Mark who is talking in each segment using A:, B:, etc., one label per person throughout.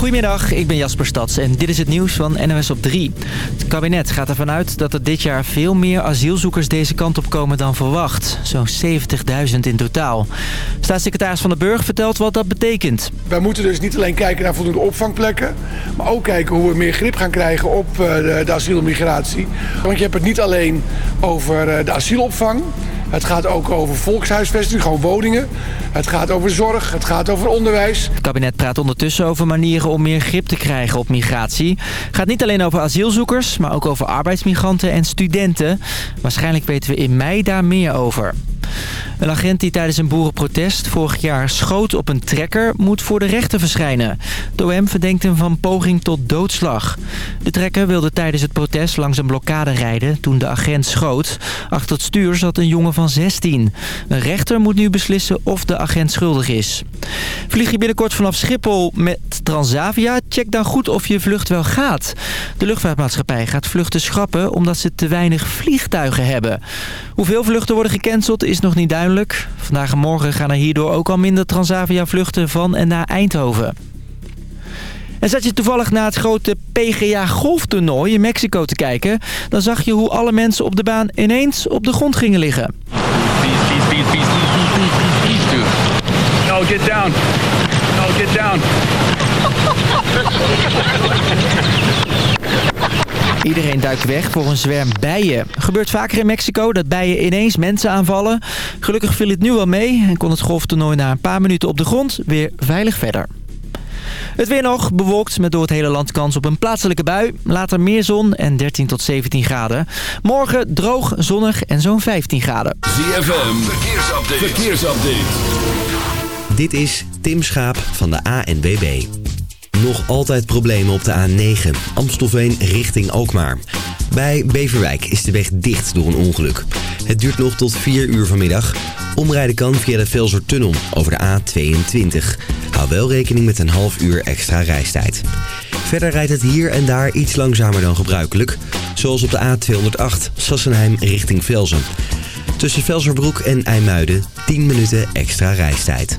A: Goedemiddag, ik ben Jasper Stads en dit is het nieuws van NOS op 3. Het kabinet gaat ervan uit dat er dit jaar veel meer asielzoekers deze kant op komen dan verwacht. Zo'n 70.000 in totaal. Staatssecretaris Van den Burg vertelt wat dat betekent.
B: Wij moeten dus niet alleen kijken naar voldoende opvangplekken... maar ook kijken hoe we meer grip gaan krijgen op eh, de, asielmigratie. Want je hebt het niet alleen over eh, de asielopvang... Het gaat ook over volkshuisvesting, gewoon woningen. Het gaat over zorg, het gaat over onderwijs.
A: Het kabinet praat ondertussen over manieren om meer grip te krijgen op migratie. Het gaat niet alleen over asielzoekers, maar ook over arbeidsmigranten en studenten. Waarschijnlijk weten we in mei daar meer over. Een agent die tijdens een boerenprotest vorig jaar schoot op een trekker moet voor de rechter verschijnen. De OM verdenkt hem van poging tot doodslag. De trekker wilde tijdens het protest langs een blokkade rijden toen de agent schoot. Achter het stuur zat een jongen van 16. Een rechter moet nu beslissen of de agent schuldig is. Vlieg je binnenkort vanaf Schiphol met Transavia? Check dan goed of je vlucht wel gaat. De luchtvaartmaatschappij gaat vluchten schrappen omdat ze te weinig vliegtuigen hebben. Hoeveel vluchten worden gecanceld is nog niet duidelijk. Vandaag en morgen gaan er hierdoor ook al minder Transavia-vluchten van en naar Eindhoven. En zat je toevallig naar het grote PGA golftoernooi in Mexico te kijken... dan zag je hoe alle mensen op de baan ineens op de grond gingen liggen.
C: Get down. No, get down.
A: Iedereen duikt weg voor een zwerm bijen. Gebeurt vaker in Mexico dat bijen ineens mensen aanvallen. Gelukkig viel het nu wel mee en kon het golftoernooi na een paar minuten op de grond weer veilig verder. Het weer nog, bewolkt met door het hele land kans op een plaatselijke bui. Later meer zon en 13 tot 17 graden. Morgen droog, zonnig en zo'n 15 graden.
D: ZFM, verkeersupdate. verkeersupdate.
E: Dit is Tim Schaap van de ANWB. Nog altijd problemen op de A9, Amstelveen richting Alkmaar. Bij Beverwijk is de weg dicht door een ongeluk. Het duurt nog tot 4 uur vanmiddag. Omrijden kan via de Velsertunnel over de A22. Hou wel rekening met een half uur extra reistijd. Verder rijdt het hier en daar iets langzamer dan gebruikelijk. Zoals op de A208 Sassenheim richting Velzen. Tussen Velserbroek en IJmuiden 10 minuten extra reistijd.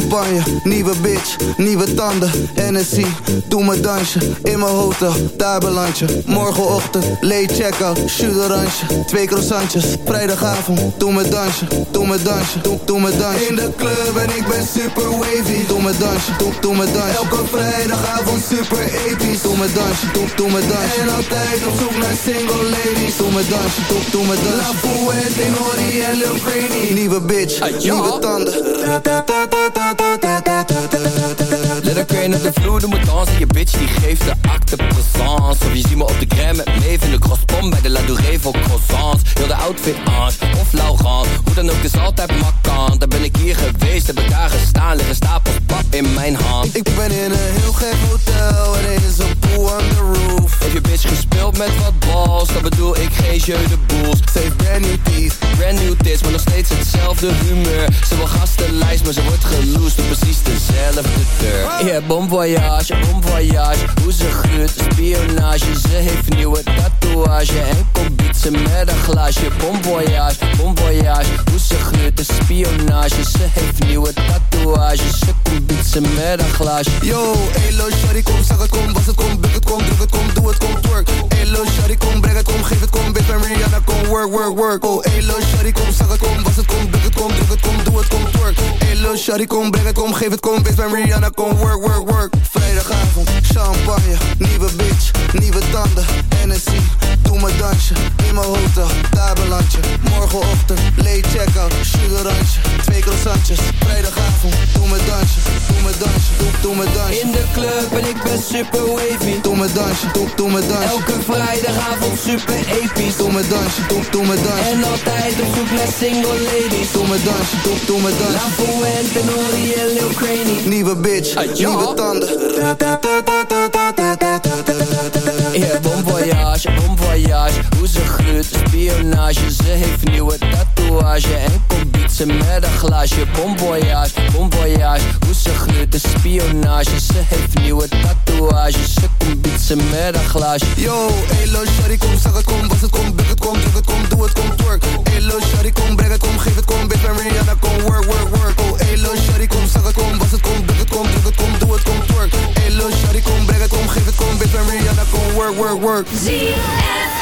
F: Champagne, nieuwe bitch, nieuwe tanden, NSC, doe mijn dansje, in mijn hotel, daar Morgenochtend, late check-out, shoot twee croissantjes. Vrijdagavond, doe mijn dansje, doe mijn dansje, doe, doe mijn dansje. In de club en ik ben super wavy, doe mijn dansje, doe, doe mijn dansje. Elke vrijdagavond super episch, doe mijn dansje, doe, doe mijn dansje. En altijd op zoek naar single ladies, doe mijn dansje, doe, doe mijn dansje. La Fuente, Nori en Lil Craney, nieuwe bitch, nieuwe tanden.
G: Her crane op de vloer, doe me dansen Je bitch die geeft de acte présence. Of je ziet me op de crème met Maeve in de crosspom Bij de La Douree voor croissants. Heel de outfit Ange of Laurent. Hoe dan ook is altijd makkant Daar ben ik hier geweest, heb ik daar gestaan Liggen stapels pap in mijn hand.
F: Ik ben in een heel gek hotel En er is een pool on the roof.
G: Heb je bitch gespeeld met wat balls? Dan bedoel ik geen jeu de boels
F: heeft brand new teeth.
G: Brand new tits, maar nog steeds hetzelfde humeur. Ze wil gastenlijst, maar ze wordt geloosd Op precies dezelfde deur. Yeah, bon voyage, bon voyage Hoe ze gruurt, spionage. Ze heeft een nieuwe tatoeage. En komt ze met een glaasje. Bon voyage, bon voyage Hoe ze gruurt, spionage Ze heeft nieuwe tatoeage Ze komt ze met een glaasje
F: Yo, elo, shawty, kom, zeg het, kom Was het, kom, buk het, kom, druk het, kom, doe het, kom, twerk Elo, shawty, kom, breng het, kom, geef het, kom Bitch, ben Rihanna, kom, work, work, work Oh, elo, shawty, kom, zeg het, kom Was het, kom, buk het, kom, druk het, kom, doe het, kom, twerk Elo, shawty, kom, breng het, kom, geef het, kom Bitch, ben Rihanna, kom, work, work, work Vrijdagavond, champagne, nieuwe bitch, nieuwe tanden, Hennessy Doe mijn dansje, in mijn hotel, daar beland je Morgenochtend, late check-out, sugarantje Twee croissantjes, vrijdagavond, doe mijn dansje Doe mijn dansje, doe, doe mijn dansje.
G: In de club en ik ben super wavy.
F: Doe mijn dansje, doe, doe mijn dansje.
G: Elke vrijdagavond super episch
F: Doe mijn dansje, doe, doe mijn dansje.
G: En altijd op zoek naar single ladies.
F: Doe mijn dansje, doe, doe mijn dansje.
G: La Fuente, Nori en Lil Craney
F: Nieuwe bitch, nieuwe tanden.
G: Yeah, bon voyage, voyage Hoe ze gruurt, spionage Ze heeft nieuwe tatoeage En komt ze met een glaasje Bon voyage, bon voyage Hoe ze gruurt, spionage Ze heeft nieuwe tatoeage Ze komt ze met een glaasje
F: Yo, elo, shawty, kom, zeg het, kom Was het, kom, buk het, kom, druk het, kom Doe het, kom, twerk Elo, shawty, kom, breng het, kom Geef het, kom, bitch, ben Rihanna, kom Work, work, work Oh, elo, shawty, kom, zeg het, kom Was het, kom, buk het, kom, druk het, kom Doe het, kom, twerk Elo, shawty, kom, breng het, kom Geef het, kom, bitch, ben Rihanna, kom Work, work, work ZFM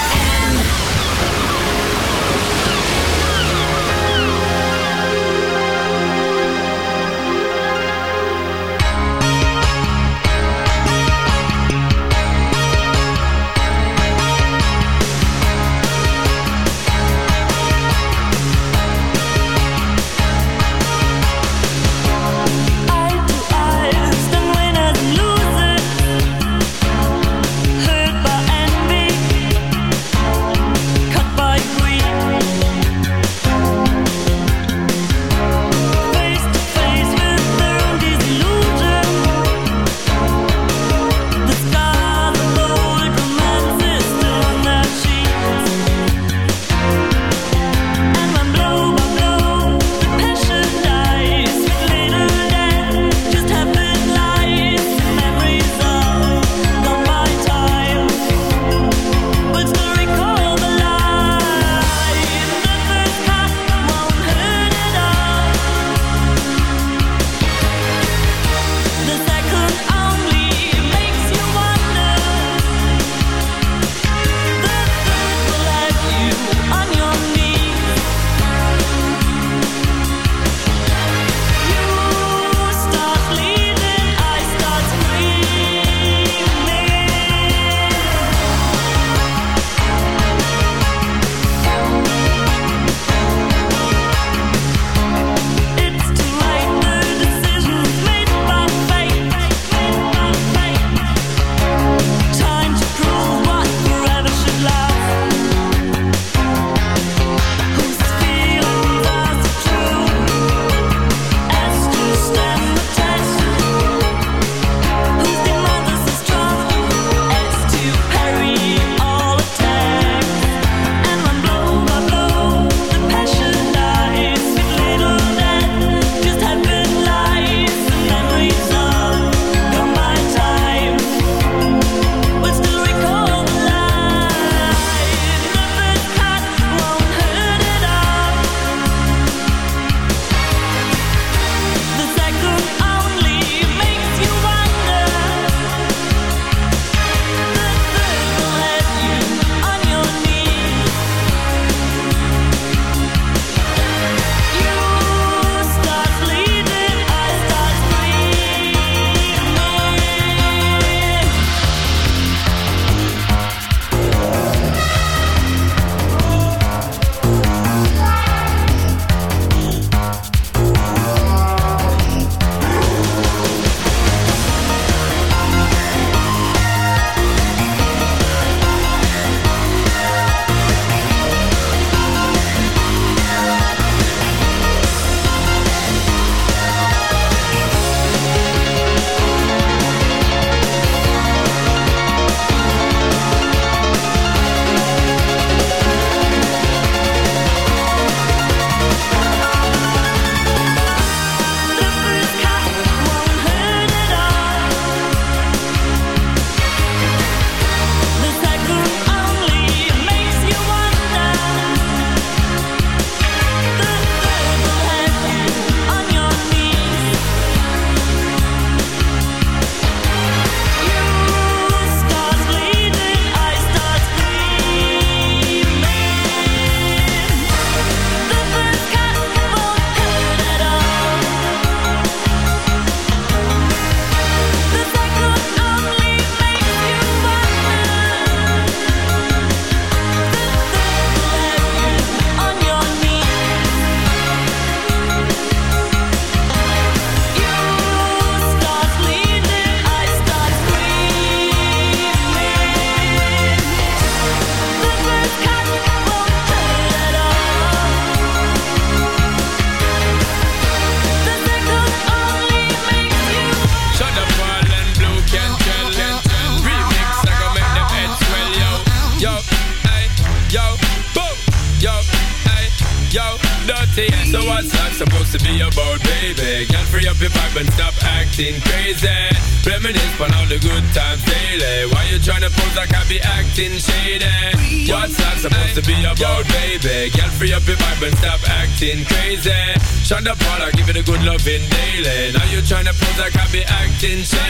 H: Try give it a good loving daily. Now
I: you're trying to
H: prove that I be acting sane.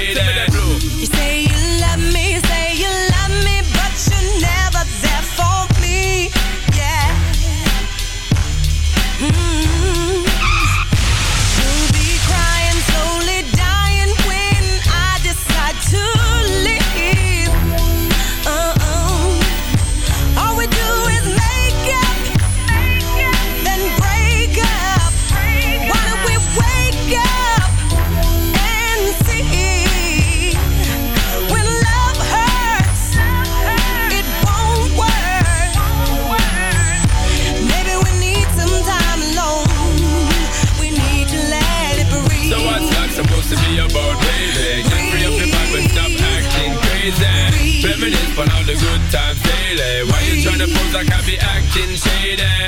H: Sometimes I can be acting shady.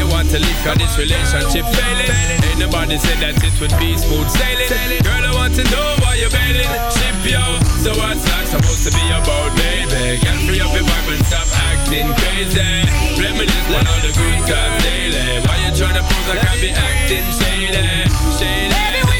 H: You want to leave cause this relationship failing. Ain't nobody said that it would be smooth sailing. Girl, I want to know why you're bailing. Ship yo. So what's that supposed to be about, baby? Get free up your vibe and stop acting crazy. Reminisce on all the good times daily. Why you tryna pose like I be acting shady? Shady.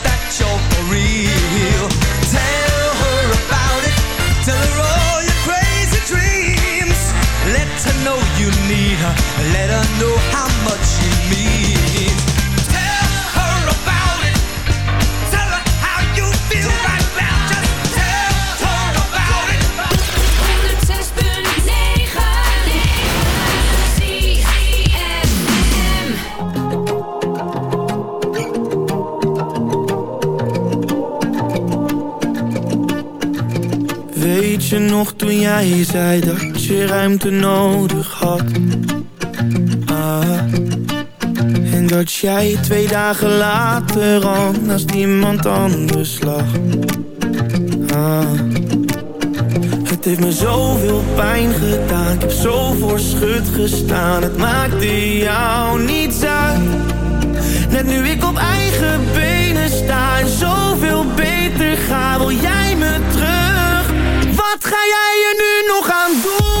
J: Let her know how much she means. Tell her about it. Tell her how you feel right now. Just tell her about it.
K: 106.9
L: Weet je nog toen jij zei dat je ruimte nodig had? Dat jij twee dagen later al naast iemand anders lag. Ah. Het heeft me zoveel pijn gedaan, ik heb zo voor schut gestaan. Het maakte jou niets uit. Net nu ik op eigen benen sta en zoveel beter ga, wil jij me terug? Wat ga jij er nu nog aan doen?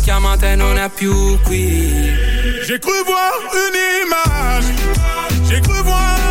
M: chiamata e non è più qui.
N: J'ai cru voir une image, j'ai cru voir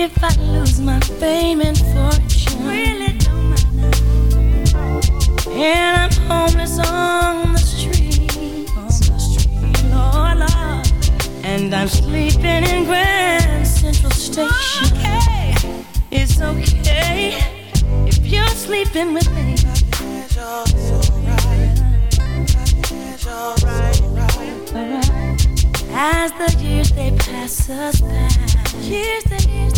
O: if
P: I lose my fame and fortune. Really don't matter. And I'm homeless on the streets. On the street, Lord, Lord. And I'm sleeping in Grand Central Station. Okay. It's okay if you're sleeping with me.
J: As the years they pass us by, years and years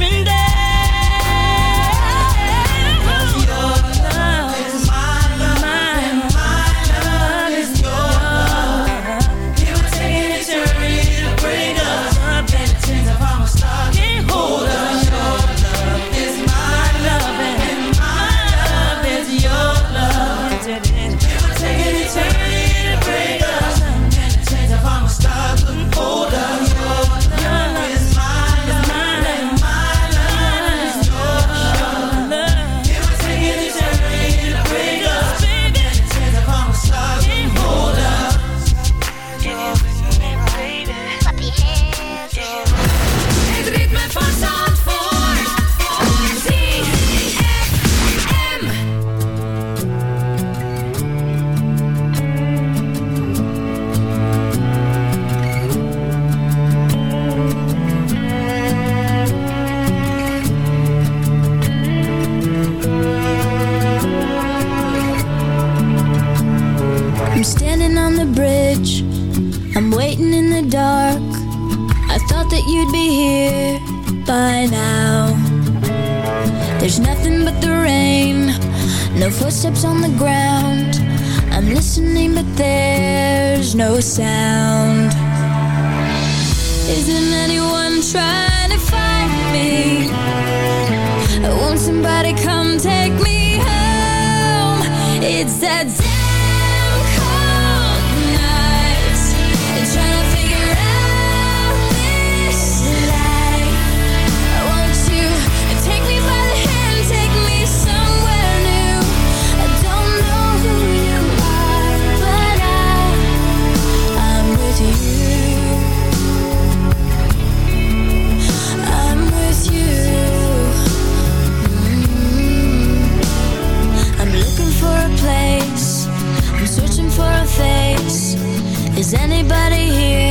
J: Is anybody here?